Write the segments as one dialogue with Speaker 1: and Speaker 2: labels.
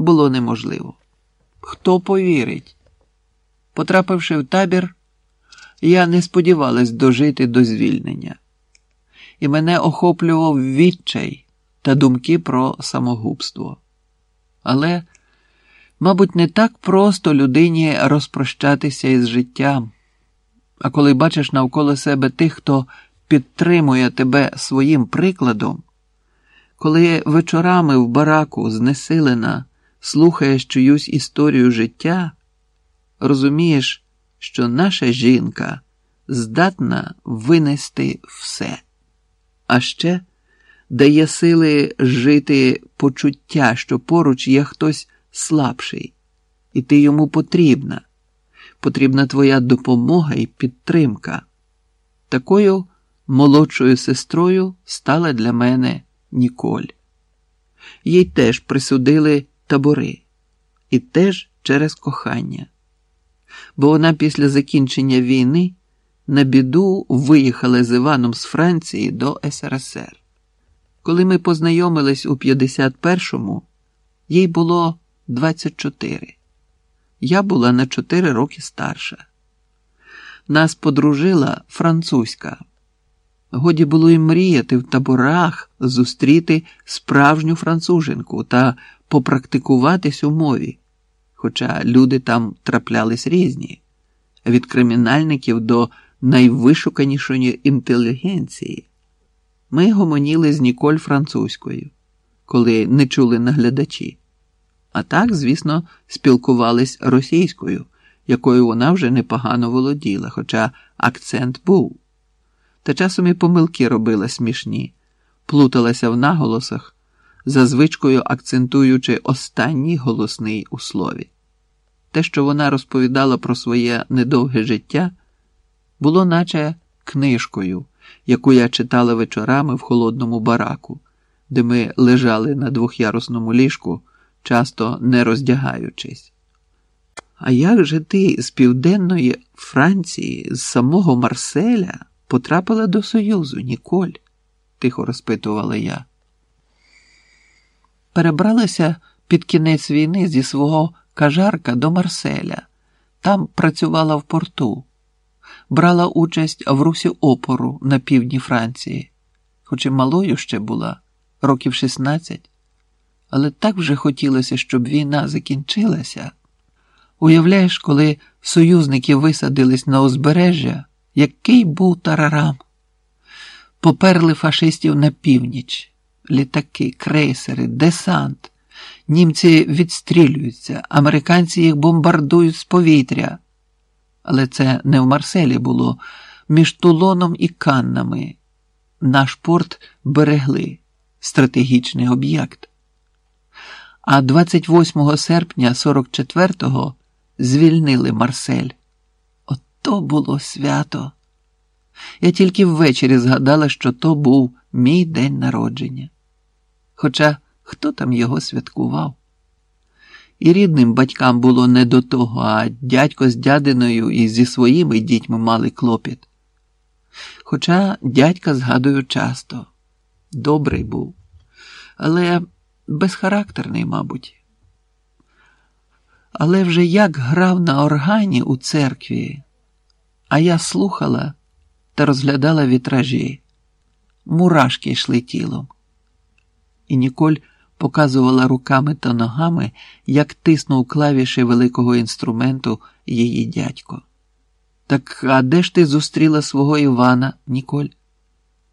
Speaker 1: було неможливо. Хто повірить? Потрапивши в табір, я не сподівалась дожити до звільнення, і мене охоплював відчай та думки про самогубство. Але, мабуть, не так просто людині розпрощатися із життям, а коли бачиш навколо себе тих, хто підтримує тебе своїм прикладом, коли вечорами в бараку знесилена слухаєш чиюсь історію життя, розумієш, що наша жінка здатна винести все, а ще дає сили жити почуття, що поруч є хтось слабший, і ти йому потрібна. Потрібна твоя допомога і підтримка. Такою молодшою сестрою стала для мене Ніколь. Їй теж присудили табори, і теж через кохання. Бо вона після закінчення війни на біду виїхала з Іваном з Франції до СРСР. Коли ми познайомились у 51-му, їй було 24. Я була на 4 роки старша. Нас подружила французька. Годі було й мріяти в таборах зустріти справжню француженку та попрактикуватись у мові, хоча люди там траплялись різні, від кримінальників до найвишуканішої інтелігенції. Ми гомоніли з Ніколь французькою, коли не чули наглядачі. А так, звісно, спілкувались російською, якою вона вже непогано володіла, хоча акцент був. Та часом і помилки робила смішні, плуталася в наголосах, за звичкою акцентуючи останній голосний у слові. Те, що вона розповідала про своє недовге життя, було наче книжкою, яку я читала вечорами в холодному бараку, де ми лежали на двохярусному ліжку, часто не роздягаючись. А як же ти з південної Франції, з самого Марселя, потрапила до Союзу, Ніколь? тихо розпитувала я. Перебралася під кінець війни зі свого кажарка до Марселя. Там працювала в порту, брала участь в русі опору на півдні Франції, хоч і малою ще була, років 16. Але так вже хотілося, щоб війна закінчилася. Уявляєш, коли союзники висадились на узбережжя, який був тарарам? Поперли фашистів на північ, літаки, крейсери, десант. Німці відстрілюються, американці їх бомбардують з повітря. Але це не в Марселі було, між Тулоном і Каннами. Наш порт берегли стратегічний об'єкт. А 28 серпня 44-го звільнили Марсель. Ото було свято. Я тільки ввечері згадала, що то був мій день народження. Хоча хто там його святкував? І рідним батькам було не до того, а дядько з дядиною і зі своїми дітьми мали клопіт. Хоча дядька згадую часто, добрий був, але безхарактерний, мабуть. Але вже як грав на органі у церкві, а я слухала та розглядала вітражі, мурашки йшли тілом. І Ніколь показувала руками та ногами, як тиснув клавіші великого інструменту її дядько. Так а де ж ти зустріла свого Івана, Ніколь?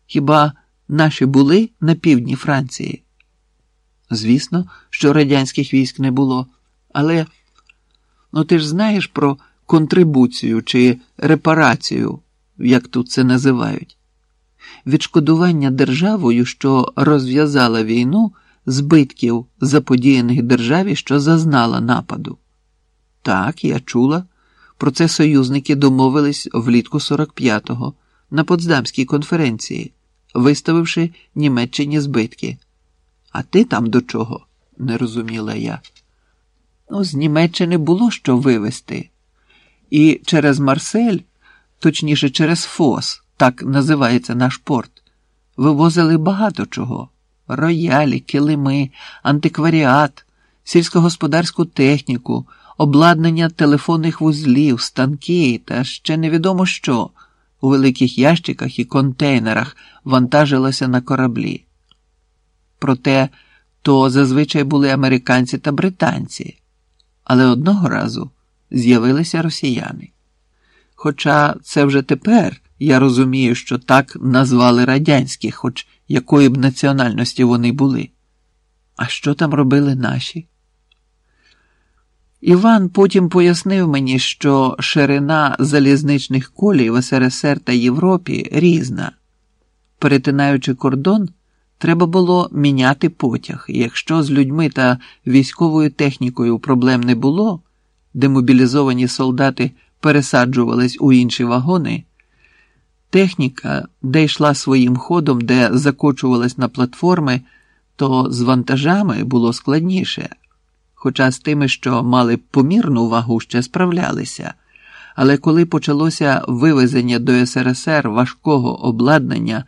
Speaker 1: Хіба наші були на півдні Франції? Звісно, що радянських військ не було, але ну ти ж знаєш про контрибуцію чи репарацію, як тут це називають, відшкодування державою, що розв'язала війну збитків, заподіяних державі, що зазнала нападу. Так, я чула. Про це союзники домовились влітку 45-го на Потсдамській конференції, виставивши Німеччині збитки. А ти там до чого? не розуміла я. Ну, з Німеччини було що вивезти. І через Марсель, точніше, через Фос, так називається наш порт, вивозили багато чого роялі, килими, антикваріат, сільськогосподарську техніку, обладнання телефонних вузлів, станки та ще невідомо що у великих ящиках і контейнерах вантажилося на кораблі. Проте то зазвичай були американці та британці, але одного разу з'явилися росіяни. Хоча це вже тепер я розумію, що так назвали радянських, хоч якої б національності вони були. А що там робили наші? Іван потім пояснив мені, що ширина залізничних колій в СРСР та Європі різна. Перетинаючи кордон, треба було міняти потяг, і якщо з людьми та військовою технікою проблем не було, демобілізовані солдати пересаджувались у інші вагони, техніка, де йшла своїм ходом, де закочувалась на платформи, то з вантажами було складніше. Хоча з тими, що мали помірну вагу, ще справлялися. Але коли почалося вивезення до СРСР важкого обладнання